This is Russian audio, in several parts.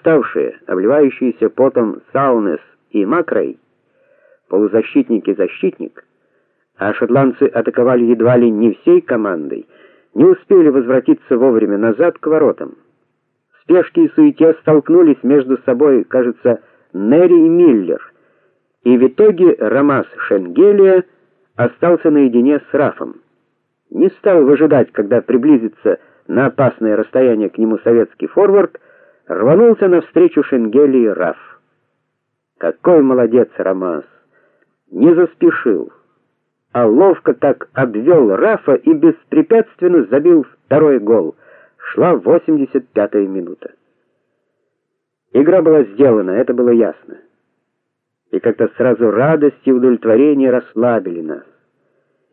уставшие, обливающиеся потом Саунес и Макрей, полузащитник и защитник, а шотландцы атаковали едва ли не всей командой, не успели возвратиться вовремя назад к воротам. В спешке и суете столкнулись между собой, кажется, Нери и Миллер, и в итоге Ромас Шенгелия остался наедине с Рафом. Не стал выжидать, когда приблизится на опасное расстояние к нему советский форвард, рванулся навстречу Шенгелии Раф. Какой молодец Ромас! Не заспешил, а ловко так обвел Рафа и беспрепятственно забил второй гол. Шла 85-я минута. Игра была сделана, это было ясно. И как-то сразу радость и удовлетворение расслабили нас.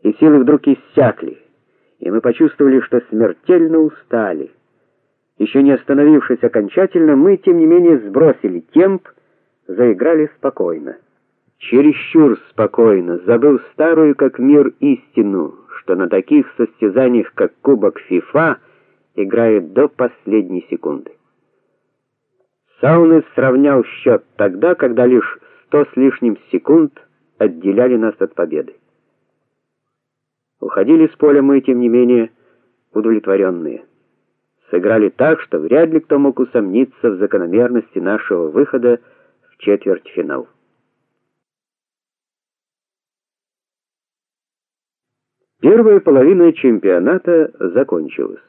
И силы вдруг иссякли, и мы почувствовали, что смертельно устали. Еще не остановившись окончательно, мы тем не менее сбросили темп, заиграли спокойно. Чересчур спокойно, забыл старую как мир истину, что на таких состязаниях, как Кубок ФИФА, играют до последней секунды. Саунес сравнял счет тогда, когда лишь сто с лишним секунд отделяли нас от победы. Уходили с поля мы тем не менее удовлетворенные. Сыграли так, что вряд ли кто мог усомниться в закономерности нашего выхода в четвертьфинал. Первая половина чемпионата закончилась.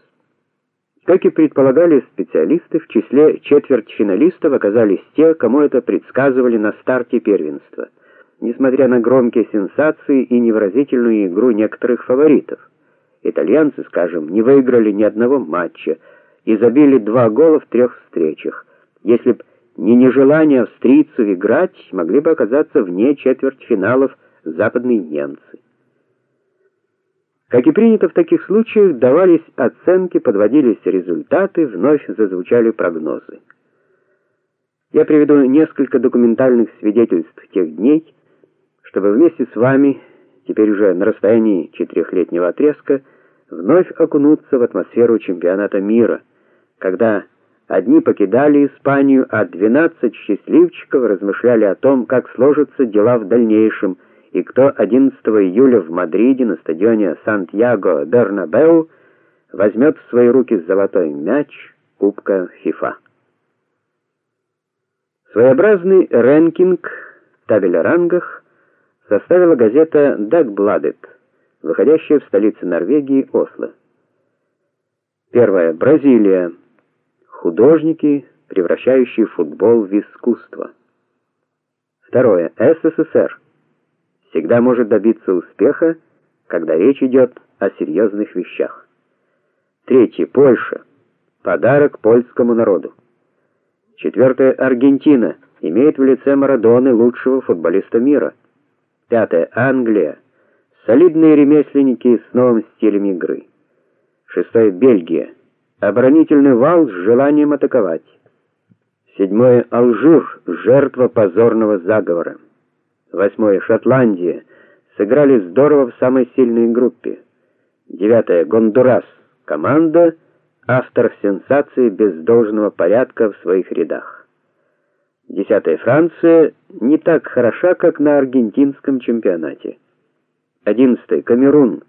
Как и предполагали специалисты, в числе четвертьфиналистов оказались те, кому это предсказывали на старте первенства. Несмотря на громкие сенсации и невыразительную игру некоторых фаворитов, итальянцы, скажем, не выиграли ни одного матча и забили два гола в трех встречах. Если б не нежелание австрийцев играть, могли бы оказаться вне четвертьфиналов западные немцы. Как и принято в таких случаях, давались оценки, подводились результаты, вновь зазвучали прогнозы. Я приведу несколько документальных свидетельств тех дней, чтобы вместе с вами, теперь уже на расстоянии четырехлетнего отрезка, вновь окунуться в атмосферу чемпионата мира, когда одни покидали Испанию, а 12 счастливчиков размышляли о том, как сложатся дела в дальнейшем и кто 11 июля в Мадриде на стадионе Сантьяго Бернабеу возьмет в свои руки золотой мяч Кубка ФИФА. Своеобразный рэнкинг, табель о рангах, составила газета Dagbladet, выходящая в столице Норвегии Осло. Первое Бразилия. Художники, превращающие футбол в искусство. Второе СССР всегда может добиться успеха, когда речь идет о серьезных вещах. Третье Польша. Подарок польскому народу. Четвертое Аргентина имеет в лице Марадоны лучшего футболиста мира. Пятое Англия. Солидные ремесленники с новым стилем игры. Шестое Бельгия. Оборонительный вал с желанием атаковать. Седьмое Алжир, жертва позорного заговора. Восьмое Шотландия сыграли здорово в самой сильной группе. Девятое Гондурас. Команда автор сенсации без должного порядка в своих рядах. Десятая Франция не так хороша, как на аргентинском чемпионате. Одиннадцатый Камерун.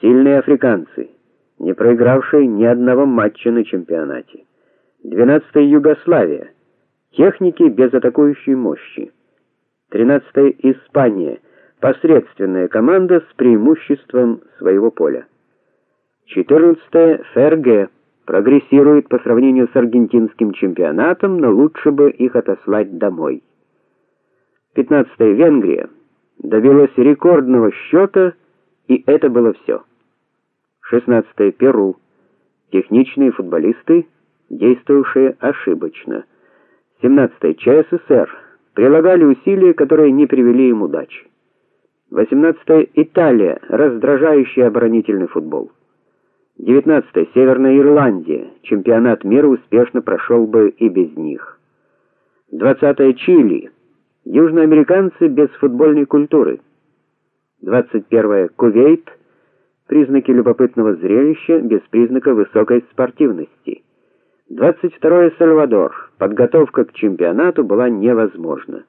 Сильные африканцы, не проигравшие ни одного матча на чемпионате. Двенадцатая Югославия. Техники без атакующей мощи. 13 Испания. Посредственная команда с преимуществом своего поля. 14 ФРГ. Прогрессирует по сравнению с аргентинским чемпионатом, но лучше бы их отослать домой. 15 Венгрия. Добилась рекордного счета, и это было все. 16 Перу. Техничные футболисты, действовавшие ошибочно. 17 ЧССР прилагали усилия, которые не привели им удачи. 18 Италия, раздражающий оборонительный футбол. 19 Северная Ирландия, чемпионат мира успешно прошел бы и без них. 20 Чили, южноамериканцы без футбольной культуры. 21 Кувейт, признаки любопытного зрелища без признака высокой спортивности. 22 Сальвадор. Подготовка к чемпионату была невозможна.